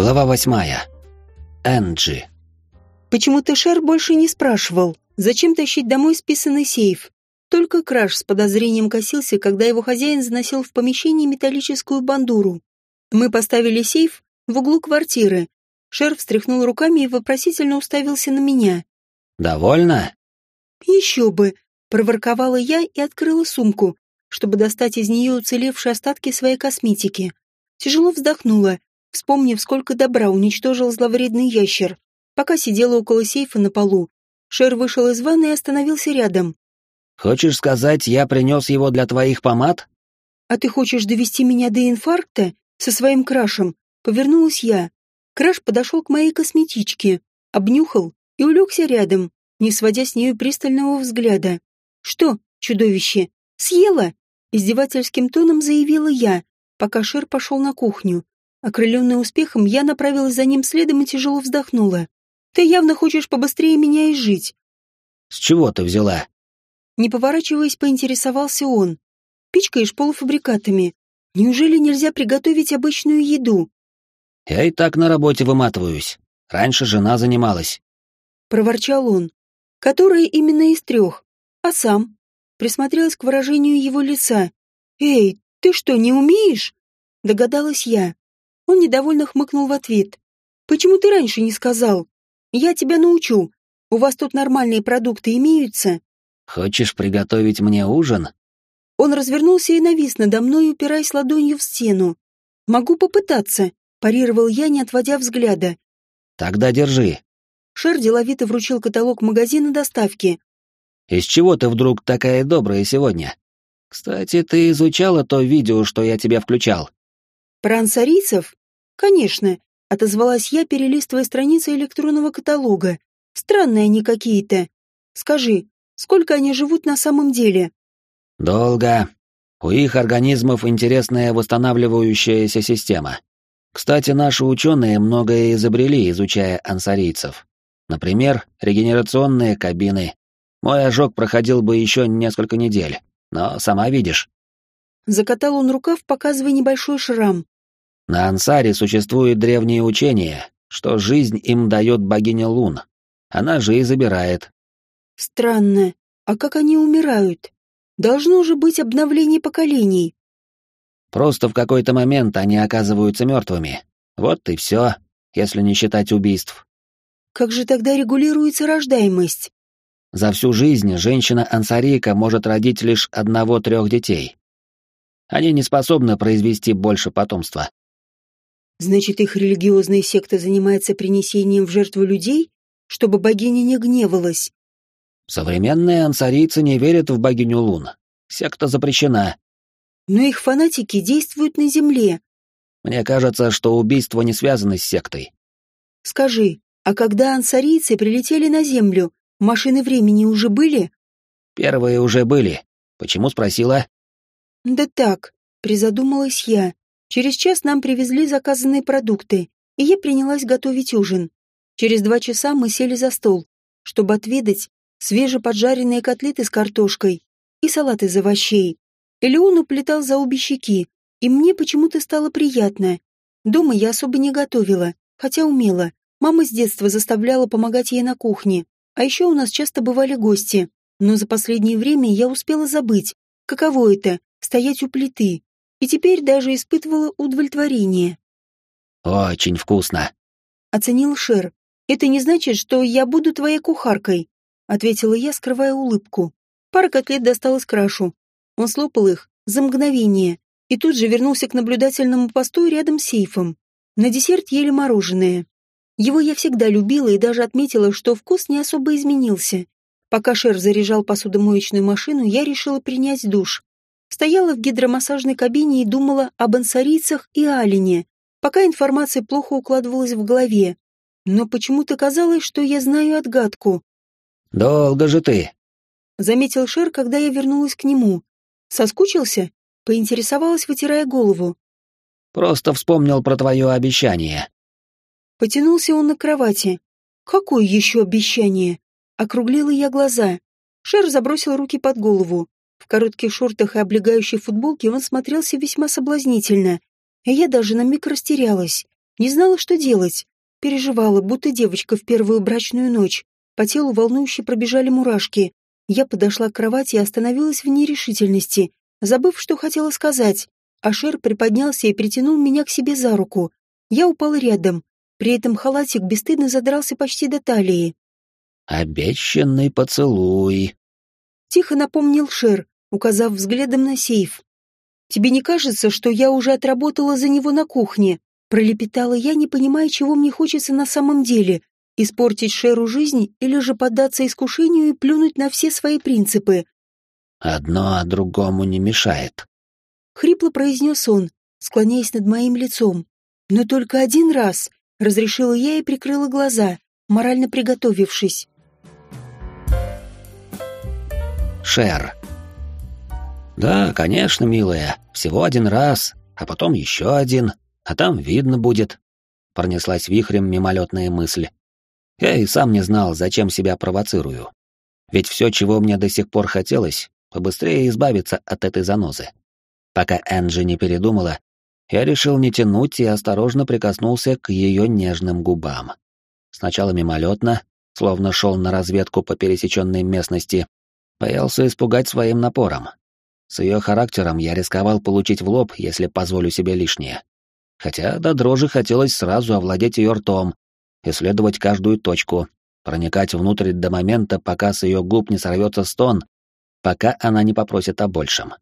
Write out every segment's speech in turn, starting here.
Глава восьмая. Энджи. Почему-то Шер больше не спрашивал, зачем тащить домой списанный сейф. Только Краш с подозрением косился, когда его хозяин заносил в помещение металлическую бандуру. Мы поставили сейф в углу квартиры. Шер встряхнул руками и вопросительно уставился на меня. «Довольно?» «Еще бы!» — проворковала я и открыла сумку, чтобы достать из нее уцелевшие остатки своей косметики. Тяжело вздохнула, вспомнив, сколько добра уничтожил зловредный ящер. Пока сидела около сейфа на полу, Шер вышел из ванны и остановился рядом. «Хочешь сказать, я принес его для твоих помад?» «А ты хочешь довести меня до инфаркта со своим крашем?» Повернулась я. Краш подошел к моей косметичке, обнюхал и улегся рядом, не сводя с нее пристального взгляда. «Что, чудовище, съела?» Издевательским тоном заявила я, пока Шер пошел на кухню. Окрыленная успехом, я направилась за ним следом и тяжело вздохнула. «Ты явно хочешь побыстрее меня изжить». «С чего ты взяла?» Не поворачиваясь, поинтересовался он. «Пичкаешь полуфабрикатами. Неужели нельзя приготовить обычную еду?» «Я и так на работе выматываюсь. Раньше жена занималась». Проворчал он. «Которая именно из трех. А сам?» Присмотрелась к выражению его лица. «Эй, ты что, не умеешь?» Догадалась я. Он недовольно хмыкнул в ответ. «Почему ты раньше не сказал? Я тебя научу. У вас тут нормальные продукты имеются?» «Хочешь приготовить мне ужин?» Он развернулся и навис надо мной, упираясь ладонью в стену. «Могу попытаться», — парировал я, не отводя взгляда. «Тогда держи». Шер деловито вручил каталог магазина доставки. «Из чего ты вдруг такая добрая сегодня? Кстати, ты изучала то видео, что я тебе включал?» «Про ансарийцев?» «Конечно», — отозвалась я, перелистывая страницы электронного каталога. «Странные они какие-то. Скажи, сколько они живут на самом деле?» «Долго. У их организмов интересная восстанавливающаяся система. Кстати, наши ученые многое изобрели, изучая ансарийцев. Например, регенерационные кабины. Мой ожог проходил бы еще несколько недель, но сама видишь». Закатал он рукав, показывая небольшой шрам. На Ансаре существует древнее учение, что жизнь им дает богиня Лун. Она же и забирает. Странно. А как они умирают? Должно же быть обновление поколений. Просто в какой-то момент они оказываются мертвыми. Вот и все, если не считать убийств. Как же тогда регулируется рождаемость? За всю жизнь женщина-ансарийка может родить лишь одного-трех детей. Они не способны произвести больше потомства. Значит, их религиозная секта занимается принесением в жертву людей, чтобы богиня не гневалась. Современные ансарийцы не верят в богиню Лун. Секта запрещена. Но их фанатики действуют на земле. Мне кажется, что убийство не связано с сектой. Скажи, а когда ансарийцы прилетели на землю, машины времени уже были? Первые уже были. Почему спросила? Да так, призадумалась я. Через час нам привезли заказанные продукты, и я принялась готовить ужин. Через два часа мы сели за стол, чтобы отведать свежеподжаренные котлеты с картошкой и салат из овощей. Элеон уплетал за обе щеки, и мне почему-то стало приятно. Дома я особо не готовила, хотя умела. Мама с детства заставляла помогать ей на кухне, а еще у нас часто бывали гости. Но за последнее время я успела забыть, каково это — стоять у плиты, и теперь даже испытывала удовлетворение. «Очень вкусно», — оценил Шер. «Это не значит, что я буду твоей кухаркой», — ответила я, скрывая улыбку. Пара котлет досталась Крашу. Он слопал их за мгновение и тут же вернулся к наблюдательному посту рядом с сейфом. На десерт ели мороженое. Его я всегда любила и даже отметила, что вкус не особо изменился. Пока Шер заряжал посудомоечную машину, я решила принять душ. Стояла в гидромассажной кабине и думала об ансарийцах и Алине, пока информация плохо укладывалась в голове. Но почему-то казалось, что я знаю отгадку. «Долго же ты», — заметил Шер, когда я вернулась к нему. «Соскучился?» — поинтересовалась, вытирая голову. «Просто вспомнил про твое обещание». Потянулся он на кровати. «Какое еще обещание?» Округлила я глаза. Шер забросил руки под голову. В коротких шортах и облегающей футболке он смотрелся весьма соблазнительно, и я даже на миг растерялась. Не знала, что делать. Переживала, будто девочка в первую брачную ночь. По телу волнующе пробежали мурашки. Я подошла к кровати и остановилась в нерешительности, забыв, что хотела сказать. Ашер приподнялся и притянул меня к себе за руку. Я упала рядом. При этом халатик бесстыдно задрался почти до талии. «Обещанный поцелуй», — тихо напомнил Шер, указав взглядом на сейф. «Тебе не кажется, что я уже отработала за него на кухне?» Пролепетала я, не понимая, чего мне хочется на самом деле. Испортить Шеру жизнь или же поддаться искушению и плюнуть на все свои принципы. «Одно другому не мешает», — хрипло произнес он, склоняясь над моим лицом. «Но только один раз», — разрешила я и прикрыла глаза, морально приготовившись. Шер. «Да, конечно, милая, всего один раз, а потом еще один, а там видно будет. Пронеслась вихрем мимолетная мысль. Я и сам не знал, зачем себя провоцирую. Ведь все, чего мне до сих пор хотелось, побыстрее избавиться от этой занозы. Пока Энджи не передумала, я решил не тянуть и осторожно прикоснулся к ее нежным губам. Сначала мимолетно, словно шел на разведку по пересеченной местности, боялся испугать своим напором. С ее характером я рисковал получить в лоб, если позволю себе лишнее хотя до дрожи хотелось сразу овладеть ее ртом, исследовать каждую точку, проникать внутрь до момента, пока с ее губ не сорвется стон, пока она не попросит о большем.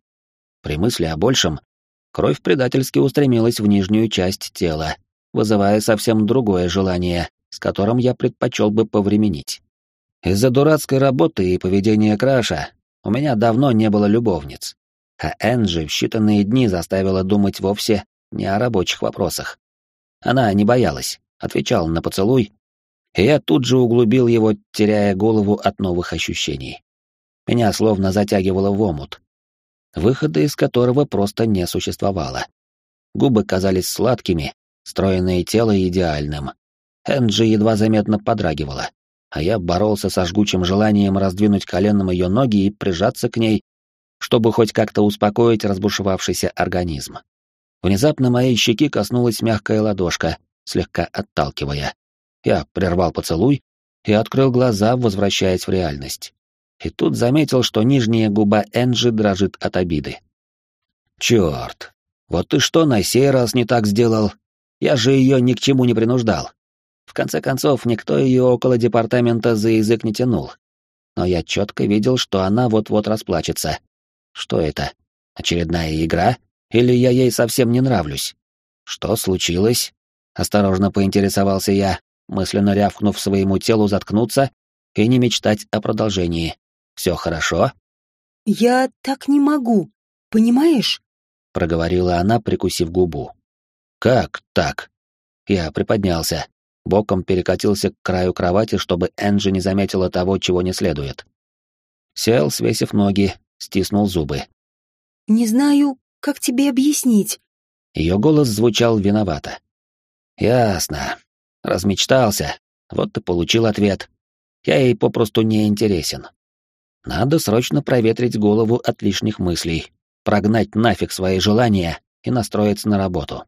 При мысли о большем кровь предательски устремилась в нижнюю часть тела, вызывая совсем другое желание, с которым я предпочел бы повременить. Из-за дурацкой работы и поведения Краша у меня давно не было любовниц, а Энджи в считанные дни заставила думать вовсе не о рабочих вопросах. Она не боялась, отвечала на поцелуй, и я тут же углубил его, теряя голову от новых ощущений. Меня словно затягивало в омут, выхода из которого просто не существовало. Губы казались сладкими, стройное тело идеальным. Энджи едва заметно подрагивала, а я боролся со жгучим желанием раздвинуть коленом ее ноги и прижаться к ней, чтобы хоть как-то успокоить разбушевавшийся организм. Внезапно моей щеки коснулась мягкая ладошка, слегка отталкивая. Я прервал поцелуй и открыл глаза, возвращаясь в реальность. И тут заметил, что нижняя губа Энджи дрожит от обиды. Черт! Вот ты что на сей раз не так сделал? Я же ее ни к чему не принуждал. В конце концов, никто ее около департамента за язык не тянул. Но я четко видел, что она вот-вот расплачется. Что это? Очередная игра? Или я ей совсем не нравлюсь? Что случилось? Осторожно поинтересовался я, мысленно рявкнув своему телу заткнуться и не мечтать о продолжении. Все хорошо? Я так не могу, понимаешь? проговорила она, прикусив губу. Как так? Я приподнялся, боком перекатился к краю кровати, чтобы Энджи не заметила того, чего не следует. Сел, свесив ноги, стиснул зубы. Не знаю, как тебе объяснить?» Ее голос звучал виновато. «Ясно. Размечтался. Вот ты получил ответ. Я ей попросту не интересен. Надо срочно проветрить голову от лишних мыслей, прогнать нафиг свои желания и настроиться на работу.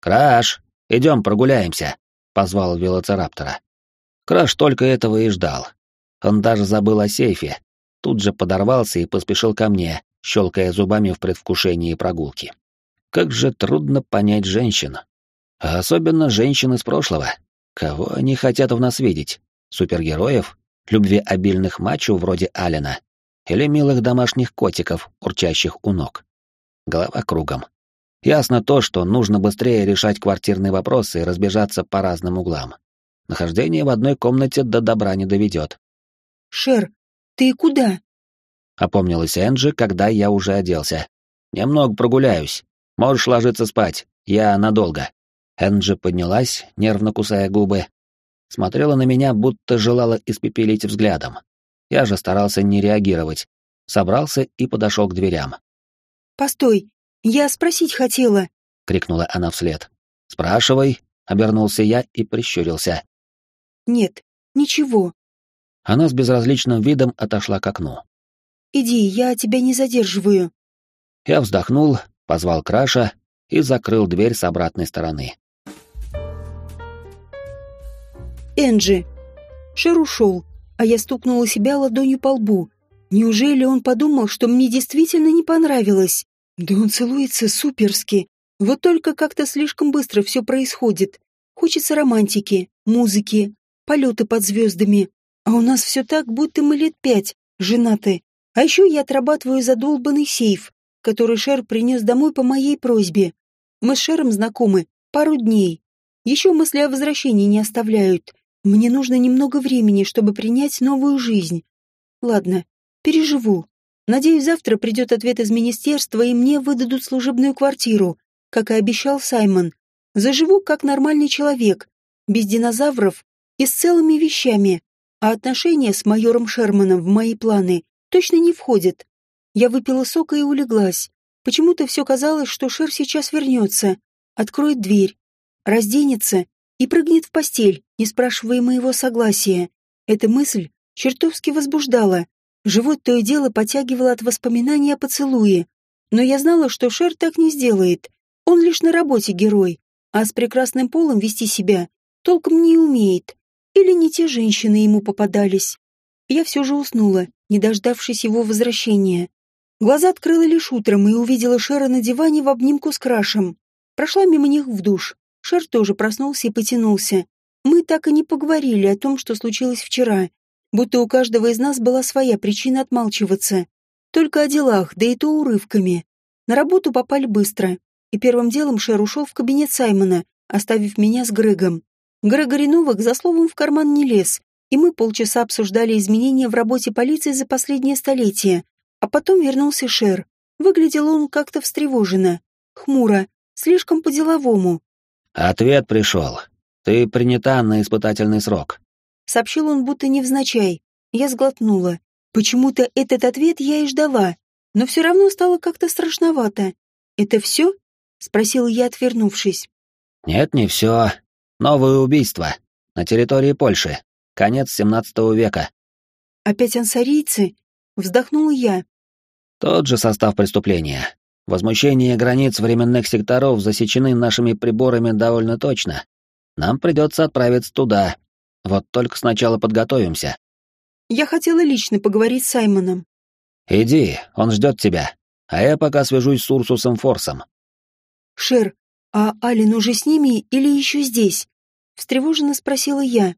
«Краш, идем прогуляемся», — позвал велоцираптора. Краш только этого и ждал. Он даже забыл о сейфе, тут же подорвался и поспешил ко мне, щелкая зубами в предвкушении прогулки. Как же трудно понять женщин. А особенно женщин из прошлого. Кого они хотят в нас видеть? Супергероев? Любвеобильных мачо вроде Алина? Или милых домашних котиков, урчащих у ног? Голова кругом. Ясно то, что нужно быстрее решать квартирные вопросы и разбежаться по разным углам. Нахождение в одной комнате до добра не доведет. «Шер, ты куда?» — опомнилась Энджи, когда я уже оделся. «Немного прогуляюсь. Можешь ложиться спать. Я надолго». Энджи поднялась, нервно кусая губы. Смотрела на меня, будто желала испепелить взглядом. Я же старался не реагировать. Собрался и подошел к дверям. «Постой, я спросить хотела», — крикнула она вслед. «Спрашивай», — обернулся я и прищурился. «Нет, ничего». Она с безразличным видом отошла к окну. Иди, я тебя не задерживаю. Я вздохнул, позвал Краша и закрыл дверь с обратной стороны. Энджи. Шер ушел, а я стукнула себя ладонью по лбу. Неужели он подумал, что мне действительно не понравилось? Да он целуется суперски. Вот только как-то слишком быстро все происходит. Хочется романтики, музыки, полеты под звездами. А у нас все так, будто мы лет пять, женаты. А еще я отрабатываю задолбанный сейф, который Шер принес домой по моей просьбе. Мы с Шером знакомы пару дней. Еще мысли о возвращении не оставляют. Мне нужно немного времени, чтобы принять новую жизнь. Ладно, переживу. Надеюсь, завтра придет ответ из министерства, и мне выдадут служебную квартиру, как и обещал Саймон. Заживу как нормальный человек, без динозавров и с целыми вещами. А отношения с майором Шерманом в мои планы точно не входят. Я выпила сока и улеглась. Почему-то все казалось, что Шер сейчас вернется, откроет дверь, разденется и прыгнет в постель, не спрашивая моего согласия. Эта мысль чертовски возбуждала. Живот то и дело потягивало от воспоминаний о поцелуе. Но я знала, что Шер так не сделает. Он лишь на работе герой, а с прекрасным полом вести себя толком не умеет. Или не те женщины ему попадались. Я все же уснула, не дождавшись его возвращения. Глаза открыла лишь утром и увидела Шера на диване в обнимку с крашем. Прошла мимо них в душ. Шер тоже проснулся и потянулся. Мы так и не поговорили о том, что случилось вчера, будто у каждого из нас была своя причина отмалчиваться. Только о делах, да и то урывками. На работу попали быстро, и первым делом Шер ушел в кабинет Саймона, оставив меня с Грегом. Грегори Новак за словом в карман не лез, и мы полчаса обсуждали изменения в работе полиции за последнее столетие. А потом вернулся Шер. Выглядел он как-то встревоженно, хмуро, слишком по-деловому. «Ответ пришел. Ты принята на испытательный срок», — сообщил он будто невзначай. Я сглотнула. Почему-то этот ответ я и ждала, но все равно стало как-то страшновато. «Это все?» — спросила я, отвернувшись. «Нет, не все. Новое убийство. На территории Польши. Конец семнадцатого века». «Опять ансарийцы?» — вздохнула я. «Тот же состав преступления. Возмущение границ временных секторов засечены нашими приборами довольно точно. Нам придется отправиться туда. Вот только сначала подготовимся. Я хотела лично поговорить с Саймоном. Иди, он ждет тебя. А я пока свяжусь с Урсусом Форсом. Шер, а Алин уже с ними или еще здесь? Встревоженно спросила я.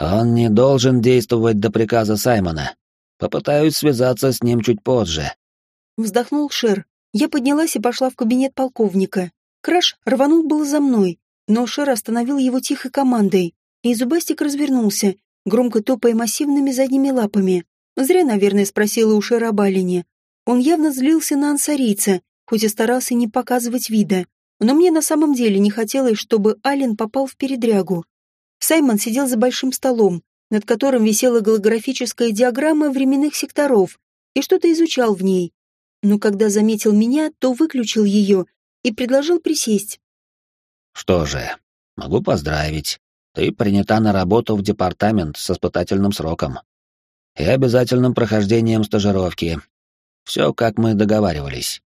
Он не должен действовать до приказа Саймона. Попытаюсь связаться с ним чуть позже. Вздохнул Шер. Я поднялась и пошла в кабинет полковника. Краш рванул было за мной, но Шер остановил его тихой командой, и Зубастик развернулся, громко топая массивными задними лапами. Зря, наверное, спросила у Шера об Алине. Он явно злился на ансарийца, хоть и старался не показывать вида. Но мне на самом деле не хотелось, чтобы Ален попал в передрягу. Саймон сидел за большим столом, над которым висела голографическая диаграмма временных секторов, и что-то изучал в ней но когда заметил меня, то выключил ее и предложил присесть. «Что же, могу поздравить. Ты принята на работу в департамент с испытательным сроком и обязательным прохождением стажировки. Все, как мы договаривались.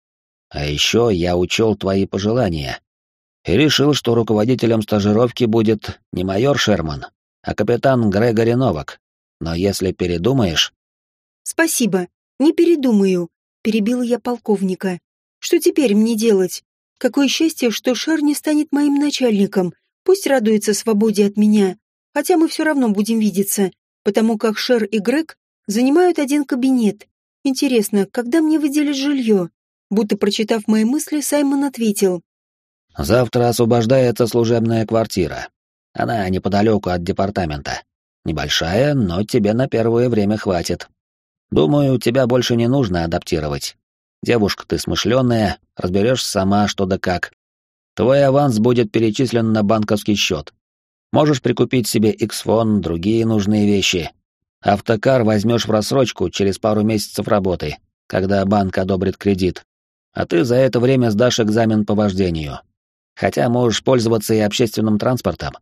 А еще я учел твои пожелания и решил, что руководителем стажировки будет не майор Шерман, а капитан Грегори Новак. Но если передумаешь...» «Спасибо, не передумаю», перебила я полковника. Что теперь мне делать? Какое счастье, что Шар не станет моим начальником. Пусть радуется свободе от меня. Хотя мы все равно будем видеться, потому как Шер и Грег занимают один кабинет. Интересно, когда мне выделят жилье? Будто прочитав мои мысли, Саймон ответил. «Завтра освобождается служебная квартира. Она неподалеку от департамента. Небольшая, но тебе на первое время хватит. Думаю, тебя больше не нужно адаптировать. Девушка ты смышленая, разберешь сама, что да как. Твой аванс будет перечислен на банковский счет. Можешь прикупить себе X-фон, другие нужные вещи. Автокар возьмешь в рассрочку через пару месяцев работы, когда банк одобрит кредит. А ты за это время сдашь экзамен по вождению. Хотя можешь пользоваться и общественным транспортом.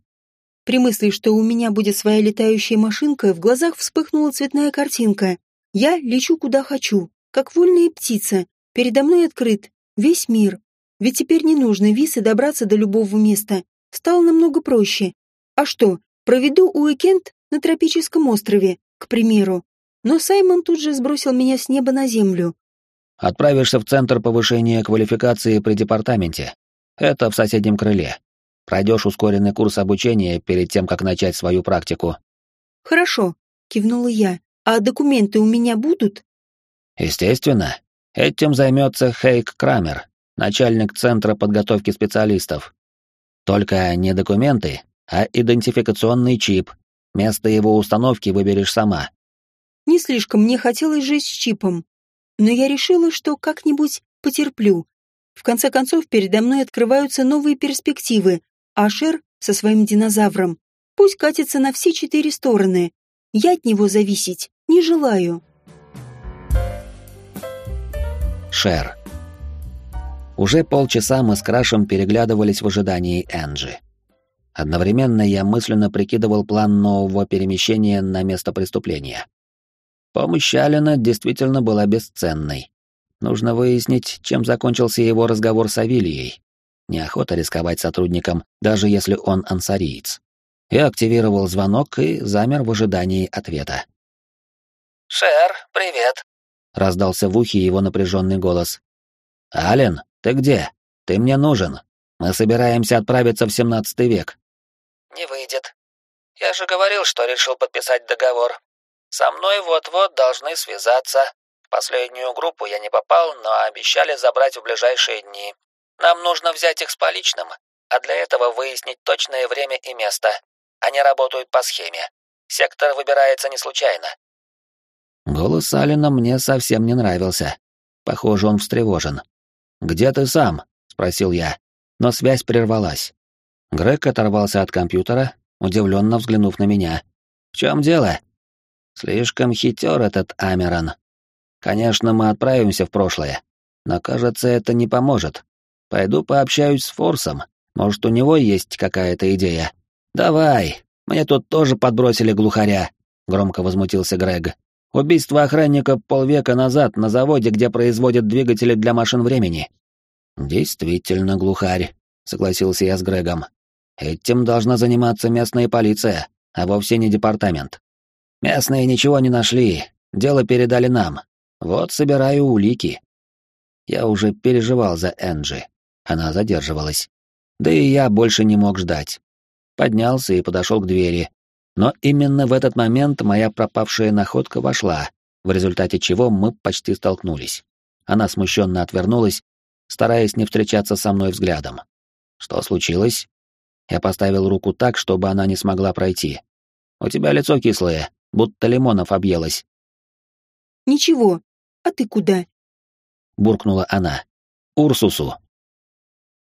При мысли, что у меня будет своя летающая машинка, в глазах вспыхнула цветная картинка. Я лечу куда хочу, как вольная птица. Передо мной открыт весь мир. Ведь теперь не нужно висы добраться до любого места. Стало намного проще. А что, Проведу уикенд на тропическом острове, к примеру. Но Саймон тут же сбросил меня с неба на землю. Отправишься в Центр повышения квалификации при департаменте. Это в соседнем крыле. Пройдешь ускоренный курс обучения перед тем, как начать свою практику. Хорошо, кивнула я. А документы у меня будут? Естественно. Этим займется Хейк Крамер, начальник Центра подготовки специалистов. Только не документы, а идентификационный чип. Место его установки выберешь сама. Не слишком мне хотелось жить с чипом, но я решила, что как-нибудь потерплю. В конце концов, передо мной открываются новые перспективы, а Шер со своим динозавром пусть катится на все четыре стороны. Я от него зависеть не желаю. Шер. Уже полчаса мы с Крашем переглядывались в ожидании Энджи. Одновременно я мысленно прикидывал план нового перемещения на место преступления. Помощь Алина действительно была бесценной. Нужно выяснить, чем закончился его разговор с Авилией. Неохота рисковать сотрудником, даже если он ансариец. Я активировал звонок и замер в ожидании ответа. «Шер, привет!» — раздался в ухе его напряженный голос. «Ален, ты где? Ты мне нужен. Мы собираемся отправиться в семнадцатый век». «Не выйдет. Я же говорил, что решил подписать договор. Со мной вот-вот должны связаться. В последнюю группу я не попал, но обещали забрать в ближайшие дни. Нам нужно взять их с поличным, а для этого выяснить точное время и место. Они работают по схеме. Сектор выбирается не случайно. Голос Алина мне совсем не нравился. Похоже, он встревожен. «Где ты сам?» — спросил я, но связь прервалась. Грег оторвался от компьютера, удивленно взглянув на меня. «В чем дело?» Слишком хитер этот Амерон. Конечно, мы отправимся в прошлое, но, кажется, это не поможет. Пойду пообщаюсь с Форсом, может, у него есть какая-то идея. Давай, мне тут тоже подбросили глухаря, громко возмутился Грег. Убийство охранника полвека назад на заводе, где производят двигатели для машин времени. Действительно глухарь, согласился я с Грегом. Этим должна заниматься местная полиция, а вовсе не департамент. Местные ничего не нашли, дело передали нам. Вот собираю улики. Я уже переживал за Энджи. Она задерживалась. Да и я больше не мог ждать. Поднялся и подошел к двери. Но именно в этот момент моя пропавшая находка вошла, в результате чего мы почти столкнулись. Она смущенно отвернулась, стараясь не встречаться со мной взглядом. Что случилось? Я поставил руку так, чтобы она не смогла пройти. У тебя лицо кислое, будто лимонов объелась. «Ничего. А ты куда?» — буркнула она. «Урсусу».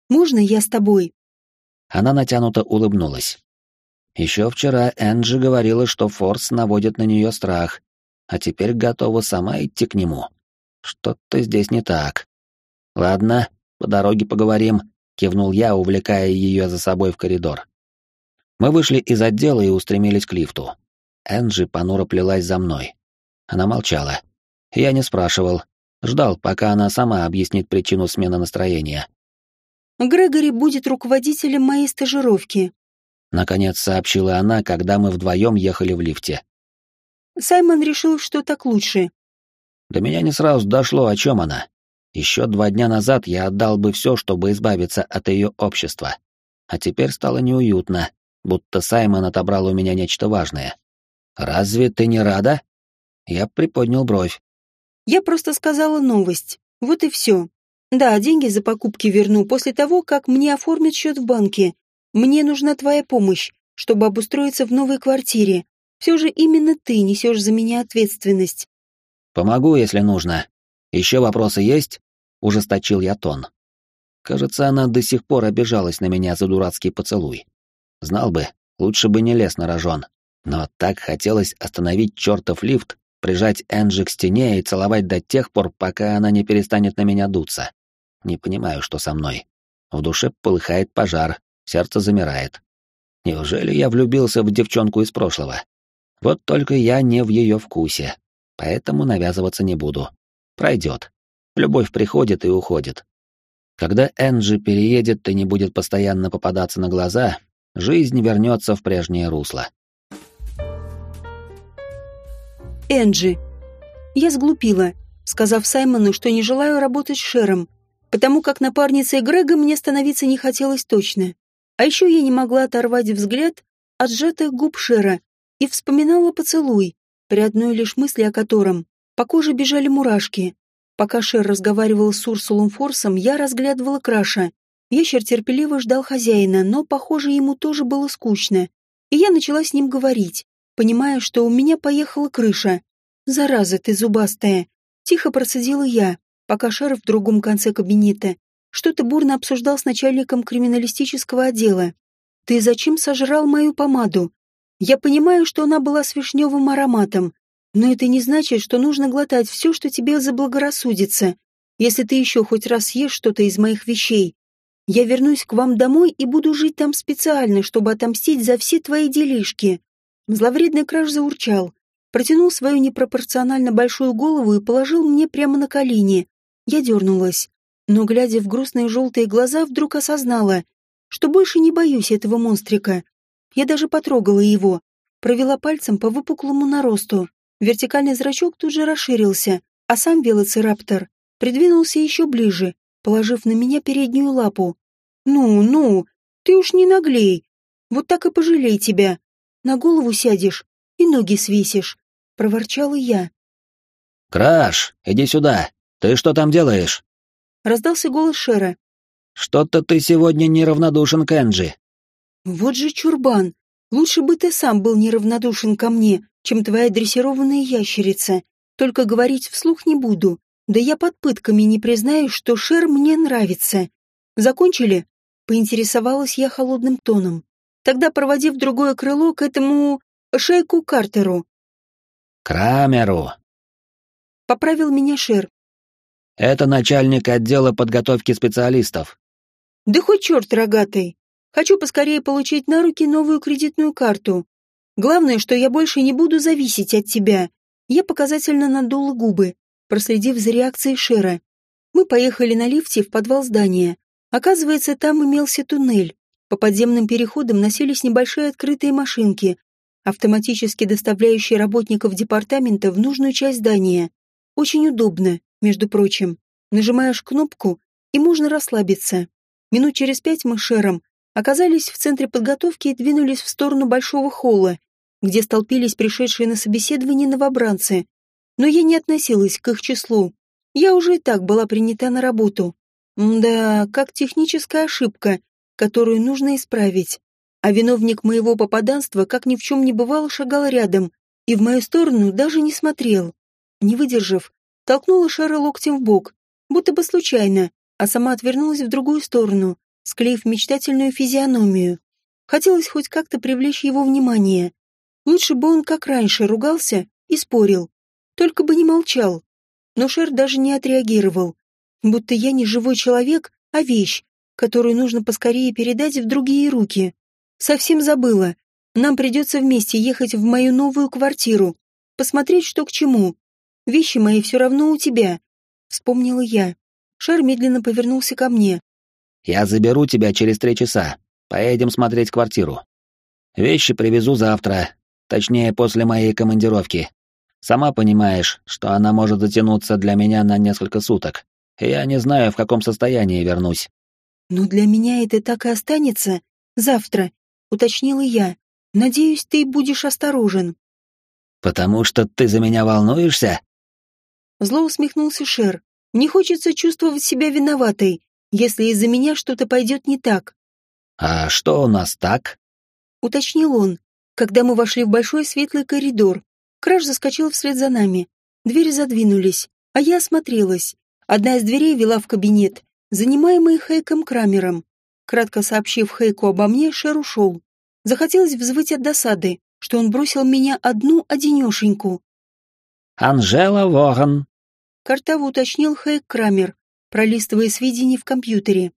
«Можно я с тобой?» Она натянуто улыбнулась. Еще вчера Энджи говорила, что Форс наводит на нее страх, а теперь готова сама идти к нему. Что-то здесь не так. Ладно, по дороге поговорим, кивнул я, увлекая ее за собой в коридор. Мы вышли из отдела и устремились к лифту. Энджи понуро плелась за мной. Она молчала. Я не спрашивал. Ждал, пока она сама объяснит причину смены настроения. «Грегори будет руководителем моей стажировки», — наконец сообщила она, когда мы вдвоем ехали в лифте. «Саймон решил, что так лучше». До меня не сразу дошло, о чем она. Еще два дня назад я отдал бы все, чтобы избавиться от ее общества. А теперь стало неуютно, будто Саймон отобрал у меня нечто важное. «Разве ты не рада?» Я приподнял бровь. «Я просто сказала новость. Вот и все. Да, деньги за покупки верну после того, как мне оформят счет в банке. Мне нужна твоя помощь, чтобы обустроиться в новой квартире. Все же именно ты несешь за меня ответственность». «Помогу, если нужно. Еще вопросы есть?» — ужесточил я тон. Кажется, она до сих пор обижалась на меня за дурацкий поцелуй. Знал бы, лучше бы не лез на рожон. Но так хотелось остановить чертов лифт, прижать Энджи к стене и целовать до тех пор, пока она не перестанет на меня дуться. Не понимаю, что со мной. В душе полыхает пожар, сердце замирает. Неужели я влюбился в девчонку из прошлого? Вот только я не в ее вкусе, поэтому навязываться не буду. Пройдет. Любовь приходит и уходит. Когда Энджи переедет и не будет постоянно попадаться на глаза, жизнь вернется в прежнее русло. Энджи. Я сглупила, сказав Саймону, что не желаю работать с Шером, потому как напарницей Грега мне становиться не хотелось точно. А еще я не могла оторвать взгляд от сжатых губ Шера и вспоминала поцелуй, при одной лишь мысли о котором по коже бежали мурашки. Пока Шер разговаривал с Урсулом Форсом, я разглядывала Краша. Ящер терпеливо ждал хозяина, но, похоже, ему тоже было скучно. И я начала с ним говорить, понимая, что у меня поехала крыша. «Зараза ты зубастая!» Тихо процедила я, пока Шер в другом конце кабинета что-то бурно обсуждал с начальником криминалистического отдела. «Ты зачем сожрал мою помаду? Я понимаю, что она была с вишневым ароматом, но это не значит, что нужно глотать все, что тебе заблагорассудится. Если ты еще хоть раз съешь что-то из моих вещей, я вернусь к вам домой и буду жить там специально, чтобы отомстить за все твои делишки». Зловредный краж заурчал, протянул свою непропорционально большую голову и положил мне прямо на колени. Я дернулась, но, глядя в грустные желтые глаза, вдруг осознала, что больше не боюсь этого монстрика. Я даже потрогала его, провела пальцем по выпуклому наросту. Вертикальный зрачок тут же расширился, а сам велоцираптор придвинулся еще ближе, положив на меня переднюю лапу. «Ну, ну, ты уж не наглей. Вот так и пожалей тебя. На голову сядешь и ноги свесишь», — проворчала я. «Краш, иди сюда. Ты что там делаешь?» Раздался голос Шера. «Что-то ты сегодня неравнодушен к Энджи. Вот же чурбан. Лучше бы ты сам был неравнодушен ко мне, чем твоя дрессированная ящерица. Только говорить вслух не буду. Да я под пытками не признаю, что Шер мне нравится. Закончили? Поинтересовалась я холодным тоном. Тогда проводив другое крыло к этому... Шейку Картеру. Крамеру. Поправил меня Шер. Это начальник отдела подготовки специалистов. Да хоть черт рогатый. Хочу поскорее получить на руки новую кредитную карту. Главное, что я больше не буду зависеть от тебя. Я показательно надула губы, проследив за реакцией Шера. Мы поехали на лифте в подвал здания. Оказывается, там имелся туннель. По подземным переходам носились небольшие открытые машинки, автоматически доставляющие работников департамента в нужную часть здания. Очень удобно, между прочим. Нажимаешь кнопку, и можно расслабиться. Минут через пять мы с Шером оказались в центре подготовки и двинулись в сторону большого холла, где столпились пришедшие на собеседование новобранцы. Но я не относилась к их числу. Я уже и так была принята на работу. Да, как техническая ошибка, которую нужно исправить. А виновник моего попаданства, как ни в чем не бывало, шагал рядом и в мою сторону даже не смотрел. Не выдержав, толкнула Шара локтем в бок, будто бы случайно, а сама отвернулась в другую сторону, склеив мечтательную физиономию. Хотелось хоть как-то привлечь его внимание. Лучше бы он, как раньше, ругался и спорил. Только бы не молчал. Но Шер даже не отреагировал. Будто я не живой человек, а вещь, которую нужно поскорее передать в другие руки. Совсем забыла. Нам придется вместе ехать в мою новую квартиру. Посмотреть, что к чему. Вещи мои все равно у тебя. Вспомнила я. Шер медленно повернулся ко мне. Я заберу тебя через три часа. Поедем смотреть квартиру. Вещи привезу завтра, точнее, после моей командировки. Сама понимаешь, что она может затянуться для меня на несколько суток. Я не знаю, в каком состоянии вернусь. Но для меня это так и останется. Завтра, уточнила я. Надеюсь, ты будешь осторожен. Потому что ты за меня волнуешься? Зло усмехнулся Шер. Мне хочется чувствовать себя виноватой, если из-за меня что-то пойдет не так. «А что у нас так?» — уточнил он, когда мы вошли в большой светлый коридор. Краш заскочил вслед за нами. Двери задвинулись, а я осмотрелась. Одна из дверей вела в кабинет, занимаемый Хейком Крамером. Кратко сообщив Хейку обо мне, Шер ушел. Захотелось взвыть от досады, что он бросил меня одну-одинешеньку. «Анжела Ворон», — картаво уточнил Хейк Крамер, пролистывая сведения в компьютере.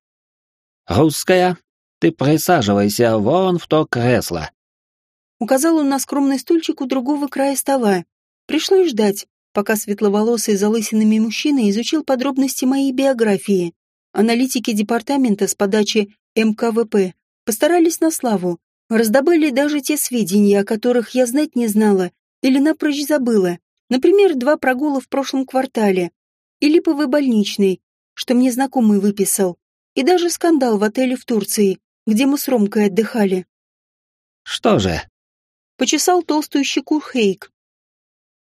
«Русская, ты присаживайся вон в то кресло». Указал он на скромный стульчик у другого края стола. Пришлось ждать, пока светловолосый залысинами мужчина изучил подробности моей биографии. Аналитики департамента с подачи МКВП постарались на славу, Раздобыли даже те сведения, о которых я знать не знала или напрочь забыла. Например, два прогула в прошлом квартале и липовый больничный, что мне знакомый выписал, и даже скандал в отеле в Турции, где мы с Ромкой отдыхали. «Что же?» — почесал толстую щеку Хейк.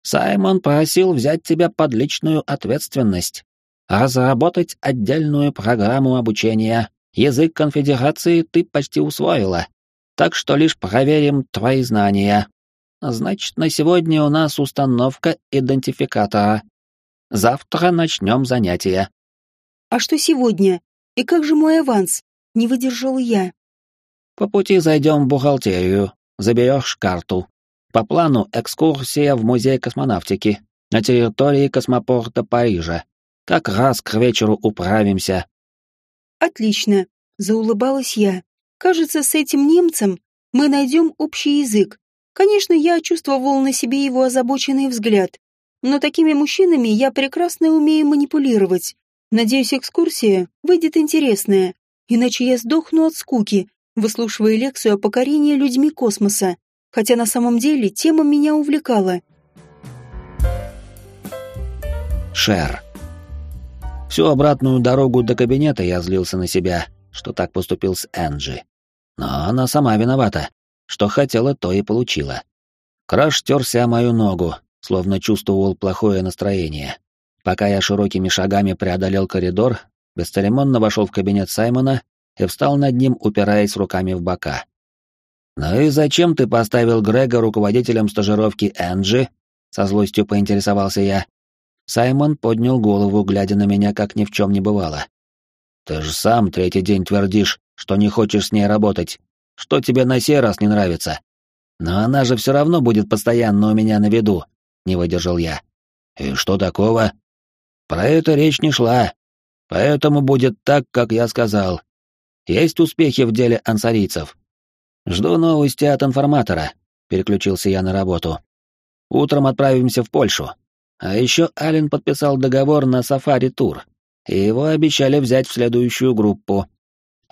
«Саймон просил взять тебя под личную ответственность, разработать отдельную программу обучения. Язык конфедерации ты почти усвоила, так что лишь проверим твои знания. Значит, на сегодня у нас установка идентификатора. Завтра начнем занятия». «А что сегодня? И как же мой аванс?» — не выдержал я. По пути зайдем в бухгалтерию, заберешь карту. По плану экскурсия в музей космонавтики на территории космопорта Парижа. Как раз к вечеру управимся. Отлично, заулыбалась я. Кажется, с этим немцем мы найдем общий язык. Конечно, я чувствовал на себе его озабоченный взгляд, но такими мужчинами я прекрасно умею манипулировать. Надеюсь, экскурсия выйдет интересная, иначе я сдохну от скуки, выслушивая лекцию о покорении людьми космоса, хотя на самом деле тема меня увлекала. Шер. Всю обратную дорогу до кабинета я злился на себя, что так поступил с Энджи. Но она сама виновата. Что хотела, то и получила. Краш терся о мою ногу, словно чувствовал плохое настроение. Пока я широкими шагами преодолел коридор, бесцеремонно вошел в кабинет Саймона и встал над ним, упираясь руками в бока. «Ну и зачем ты поставил Грега руководителем стажировки Энджи?» — со злостью поинтересовался я. Саймон поднял голову, глядя на меня, как ни в чем не бывало. «Ты же сам третий день твердишь, что не хочешь с ней работать. Что тебе на сей раз не нравится? Но она же все равно будет постоянно у меня на виду», — не выдержал я. «И что такого?» «Про это речь не шла. Поэтому будет так, как я сказал. Есть успехи в деле ансарийцев. Жду новости от информатора. Переключился я на работу. Утром отправимся в Польшу. А еще Ален подписал договор на сафари-тур, и его обещали взять в следующую группу.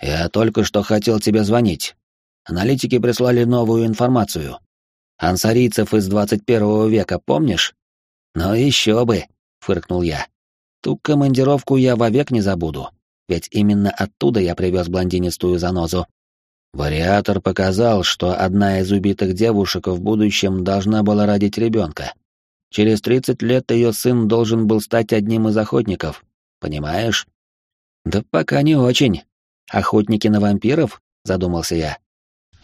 Я только что хотел тебе звонить. Аналитики прислали новую информацию. Ансарийцев из 21 века, помнишь? Ну еще бы, фыркнул я. Ту командировку я вовек не забуду ведь именно оттуда я привез блондинистую занозу. Вариатор показал, что одна из убитых девушек в будущем должна была родить ребенка. Через 30 лет ее сын должен был стать одним из охотников. Понимаешь? Да пока не очень. Охотники на вампиров? Задумался я.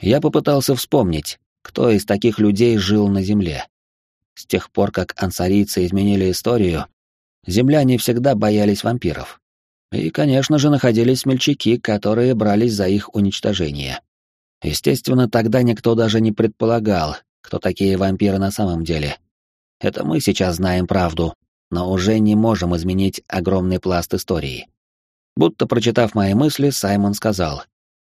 Я попытался вспомнить, кто из таких людей жил на Земле. С тех пор, как ансарийцы изменили историю, земляне всегда боялись вампиров. И, конечно же, находились смельчаки, которые брались за их уничтожение. Естественно, тогда никто даже не предполагал, кто такие вампиры на самом деле. Это мы сейчас знаем правду, но уже не можем изменить огромный пласт истории. Будто прочитав мои мысли, Саймон сказал,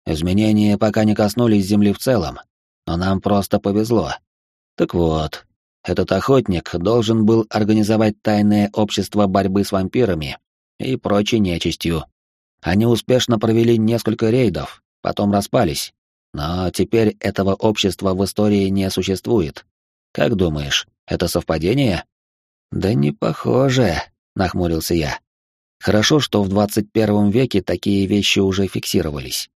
«Изменения пока не коснулись Земли в целом, но нам просто повезло. Так вот, этот охотник должен был организовать тайное общество борьбы с вампирами и прочей нечистью. Они успешно провели несколько рейдов, потом распались. Но теперь этого общества в истории не существует. Как думаешь, это совпадение? Да не похоже, нахмурился я. Хорошо, что в 21 веке такие вещи уже фиксировались.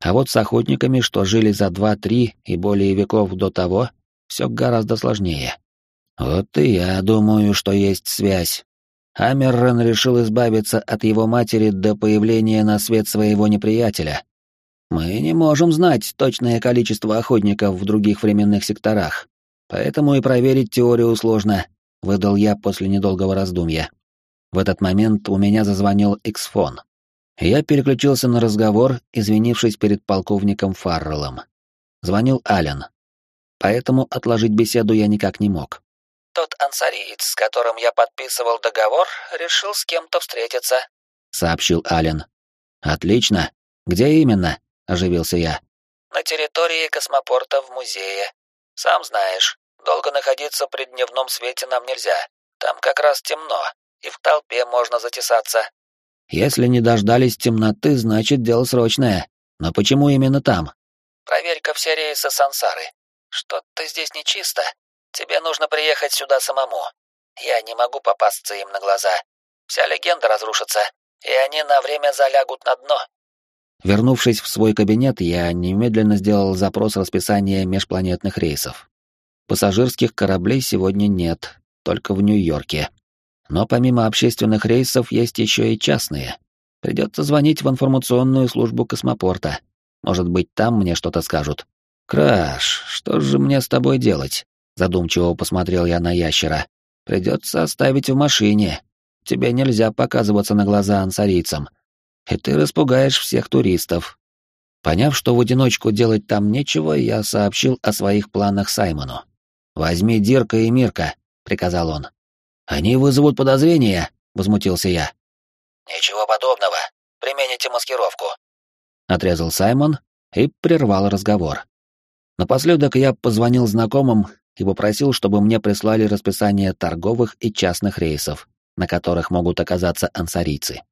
А вот с охотниками, что жили за два-три и более веков до того, все гораздо сложнее. Вот и я думаю, что есть связь, Амеррон решил избавиться от его матери до появления на свет своего неприятеля. Мы не можем знать точное количество охотников в других временных секторах, поэтому и проверить теорию сложно, выдал я после недолгого раздумья. В этот момент у меня зазвонил Иксфон. Я переключился на разговор, извинившись перед полковником Фарреллом. Звонил Ален. Поэтому отложить беседу я никак не мог. Тот ансариец, с которым я подписывал договор, решил с кем-то встретиться», — сообщил Ален. «Отлично. Где именно?» — оживился я. «На территории космопорта в музее. Сам знаешь, долго находиться при дневном свете нам нельзя. Там как раз темно, и в толпе можно затесаться». «Если не дождались темноты, значит, дело срочное. Но почему именно там?» «Проверь-ка все рейсы Сансары. Что-то здесь нечисто. Тебе нужно приехать сюда самому. Я не могу попасться им на глаза. Вся легенда разрушится, и они на время залягут на дно. Вернувшись в свой кабинет, я немедленно сделал запрос расписания межпланетных рейсов. Пассажирских кораблей сегодня нет, только в Нью-Йорке. Но помимо общественных рейсов есть еще и частные. Придется звонить в информационную службу космопорта. Может быть, там мне что-то скажут. «Краш, что же мне с тобой делать?» Задумчиво посмотрел я на ящера. «Придется оставить в машине. Тебе нельзя показываться на глаза ансарийцам. И ты распугаешь всех туристов». Поняв, что в одиночку делать там нечего, я сообщил о своих планах Саймону. «Возьми Дирка и Мирка», — приказал он. «Они вызовут подозрения», — возмутился я. «Ничего подобного. Примените маскировку», — отрезал Саймон и прервал разговор. Напоследок я позвонил знакомым и попросил, чтобы мне прислали расписание торговых и частных рейсов, на которых могут оказаться ансарийцы.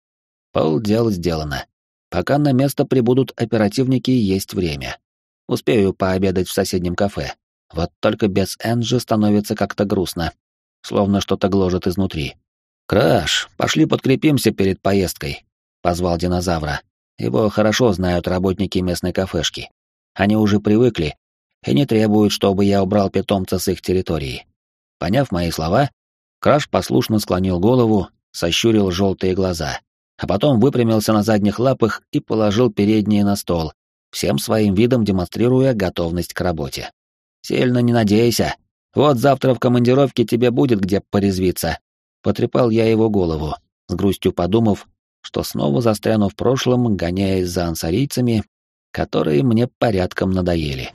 Полдела сделано. Пока на место прибудут оперативники, есть время. Успею пообедать в соседнем кафе. Вот только без Энджи становится как-то грустно. Словно что-то гложет изнутри. «Краш, пошли подкрепимся перед поездкой», — позвал динозавра. Его хорошо знают работники местной кафешки. Они уже привыкли и не требуют, чтобы я убрал питомца с их территории. Поняв мои слова, Краш послушно склонил голову, сощурил желтые глаза, а потом выпрямился на задних лапах и положил передние на стол, всем своим видом демонстрируя готовность к работе. «Сильно не надейся. Вот завтра в командировке тебе будет где порезвиться». Потрепал я его голову, с грустью подумав, что снова застряну в прошлом, гоняясь за ансарийцами, которые мне порядком надоели.